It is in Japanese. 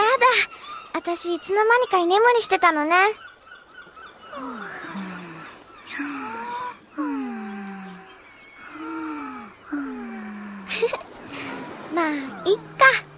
だ私いつの間にか居眠りしてたのね。まあ、いっか。